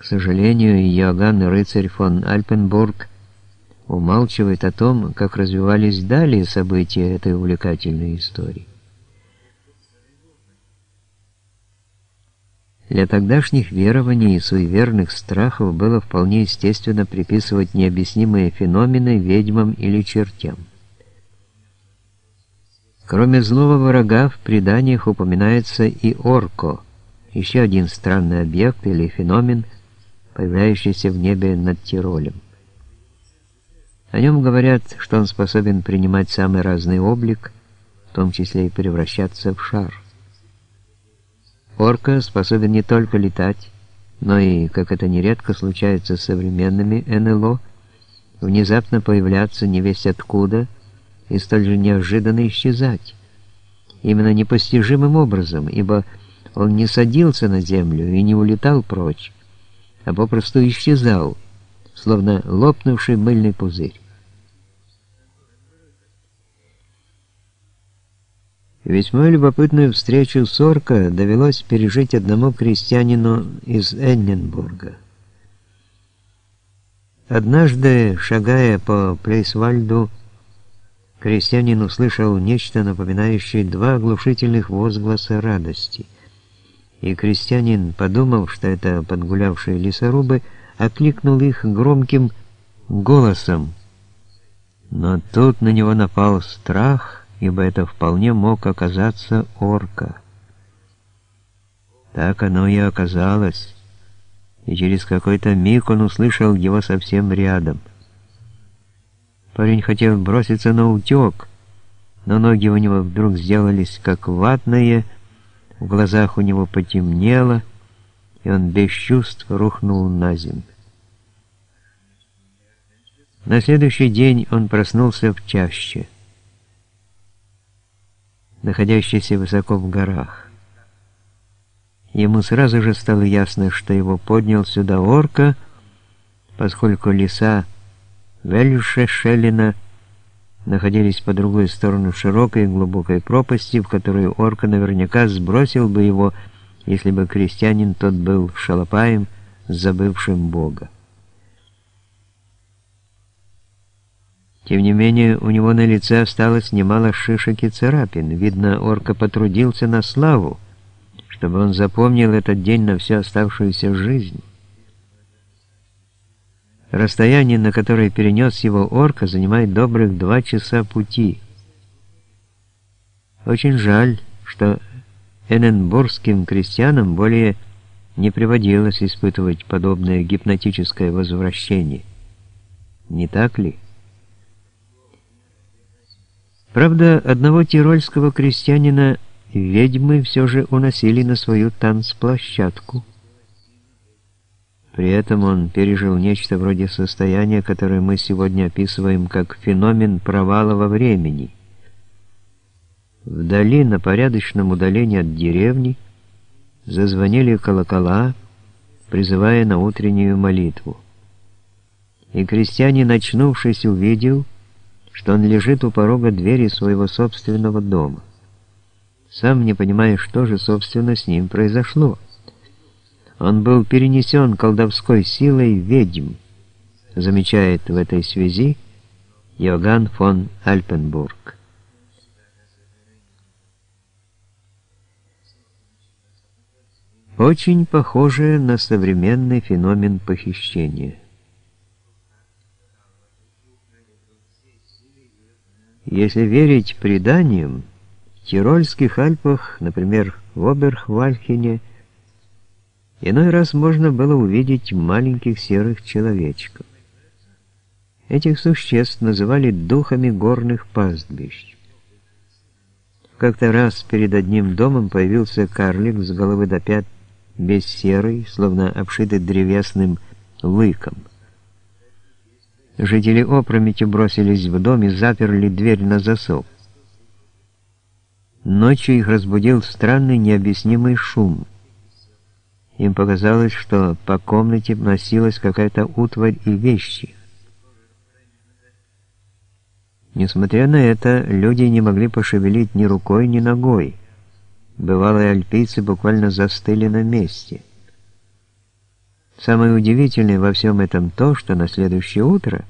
К сожалению, Иоганн рыцарь фон Альпенбург умалчивает о том, как развивались далее события этой увлекательной истории. Для тогдашних верований и суеверных страхов было вполне естественно приписывать необъяснимые феномены ведьмам или чертям. Кроме злого врага, в преданиях упоминается и Орко, еще один странный объект или феномен, появляющийся в небе над Тиролем. О нем говорят, что он способен принимать самый разный облик, в том числе и превращаться в шар. Орка способен не только летать, но и, как это нередко случается с современными НЛО, внезапно появляться невесть откуда и столь же неожиданно исчезать. Именно непостижимым образом, ибо он не садился на землю и не улетал прочь, а попросту исчезал, словно лопнувший мыльный пузырь. Весьма любопытную встречу с Орко довелось пережить одному крестьянину из Энненбурга. Однажды, шагая по Плейсвальду, крестьянин услышал нечто напоминающее два оглушительных возгласа радости. И крестьянин, подумав, что это подгулявшие лесорубы, окликнул их громким голосом. Но тут на него напал страх — ибо это вполне мог оказаться орка. Так оно и оказалось, и через какой-то миг он услышал его совсем рядом. Парень хотел броситься на утек, но ноги у него вдруг сделались как ватные, в глазах у него потемнело, и он без чувств рухнул на землю. На следующий день он проснулся в чаще находящийся высоко в горах. Ему сразу же стало ясно, что его поднял сюда орка, поскольку леса Вельшешелина находились по другую сторону широкой и глубокой пропасти, в которую орка наверняка сбросил бы его, если бы крестьянин тот был шалопаем, забывшим Бога. Тем не менее, у него на лице осталось немало шишек и царапин. Видно, орка потрудился на славу, чтобы он запомнил этот день на всю оставшуюся жизнь. Расстояние, на которое перенес его орка, занимает добрых два часа пути. Очень жаль, что эненбургским крестьянам более не приводилось испытывать подобное гипнотическое возвращение. Не так ли? Правда, одного тирольского крестьянина ведьмы все же уносили на свою танцплощадку. При этом он пережил нечто вроде состояния, которое мы сегодня описываем как феномен провала во времени. Вдали, на порядочном удалении от деревни, зазвонили колокола, призывая на утреннюю молитву. И крестьянин, очнувшись, увидел, что он лежит у порога двери своего собственного дома. Сам не понимая, что же, собственно, с ним произошло. Он был перенесен колдовской силой ведьм, замечает в этой связи Йоганн фон Альпенбург. Очень похоже на современный феномен похищения. Если верить преданиям, в Тирольских Альпах, например, в Оберхвальхене, иной раз можно было увидеть маленьких серых человечков. Этих существ называли духами горных пастбищ. Как-то раз перед одним домом появился карлик с головы до пят, без серый, словно обшитый древесным лыком. Жители опрометью бросились в дом и заперли дверь на засов. Ночью их разбудил странный необъяснимый шум. Им показалось, что по комнате носилась какая-то утварь и вещи. Несмотря на это, люди не могли пошевелить ни рукой, ни ногой. Бывалые альпийцы буквально застыли на месте. Самое удивительное во всем этом то, что на следующее утро –